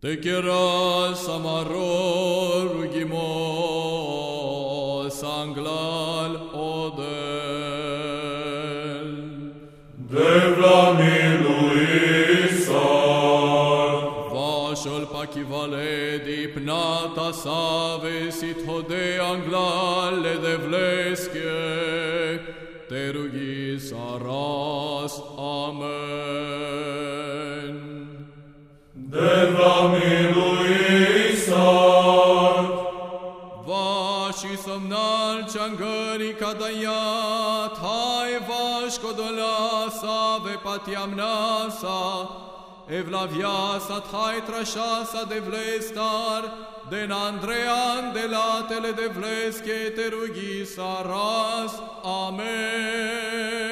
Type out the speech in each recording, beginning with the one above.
Te quieras amaror rugimos anglal odel. De miluisar, Vașul pachivale dipnata save sit hode anglale de vlesche, te rugis aras, amen. De miluisar, Vași somnal čangări kadayat, hai vaš kodolasa ve patiamnasa, evlaviasa thai trashasa de vlestar, den Andrean de latele de vleske te rugi saras, amen.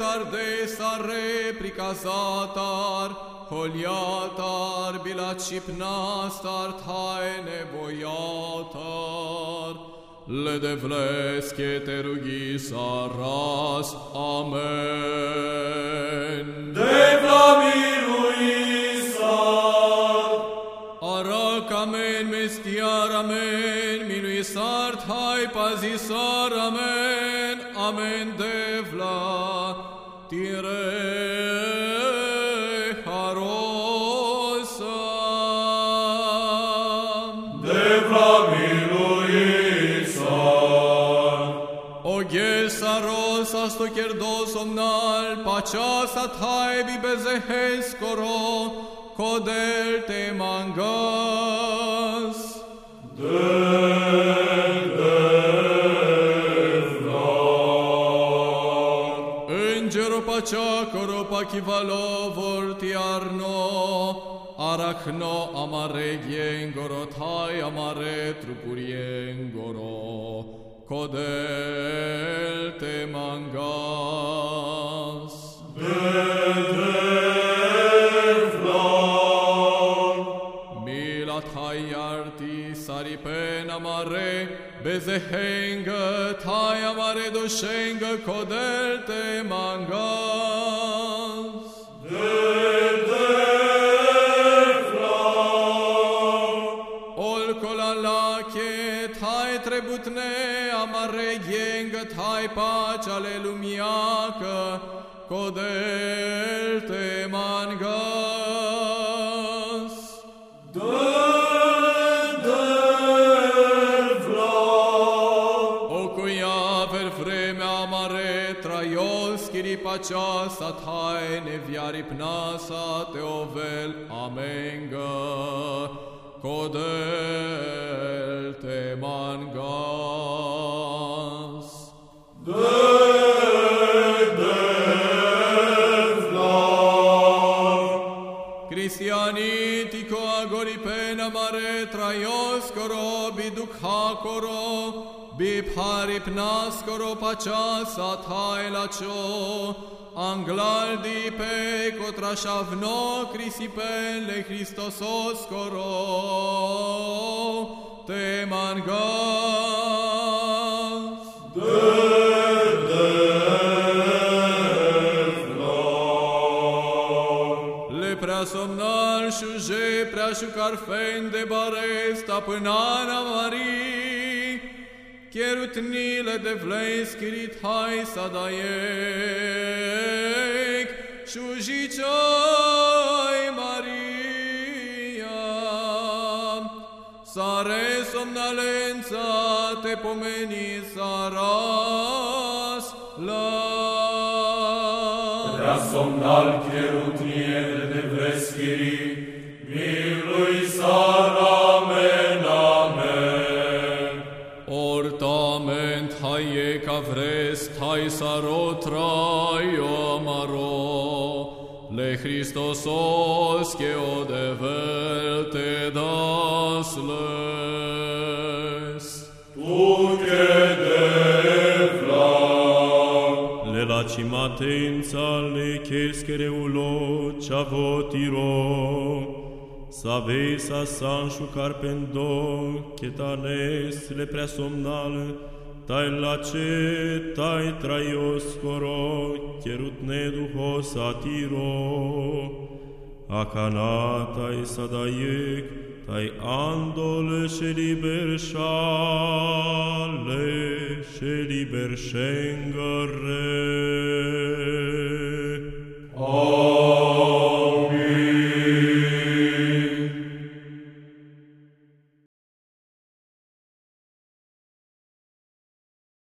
Putar de sare pricazatar, holiatar, bilat šipnastar, thaj nevojatar. Le de vleske te rugi saras, amen. de miluisar, Arak amen, mestiar amen, minuisar thai pazisar amen, amen devla, Ο στο κερδόσον αλ, πατσάσα τάιβι μπεζεχές κορό, κοντέλ τε. Τσόκορο Πακιβαλό Βορτιάρνο Αραχνό αμαρέ γέγκορο Τάι αμαρέ τρουπουριέγκορο Κοντέλ τε μαγκά arti saripen amare, bezehengă thai amare doshengă codel te mangas. Ol kolala ke thai trebutne amare gengă thai pace ale lumiacă codel te mangas. Traios chiri pacea sa thai ne viari pnasa te ovel amenga codel te mangas. Cristianitico agoripena mare traios coro bidukha coro bipharipnas coro pacha sathai lacho anglal dipe contra shavno crisipen le Christosos coro te mangas. Le prea somnal șuje prea șucarfen de bare stăpânana Marii, Cherutnile de vlei schirit hai să daiec, șujicioi Maria. Sare somnalența te pomeni saras la prea somnal cherutniere de veschirii, milui saramen, amen. Ortament haiec avrest, hai sarotrai amaro, le Christos osce o de velte das le le cheschere ulo ciavotiro, Savesa san șucar pendo, chetanes le prea somnal, tai lace, tai traios coro, cherut ne duho satiro, acana tai sadaiec, tai andole și liber șale, și liber șengăre.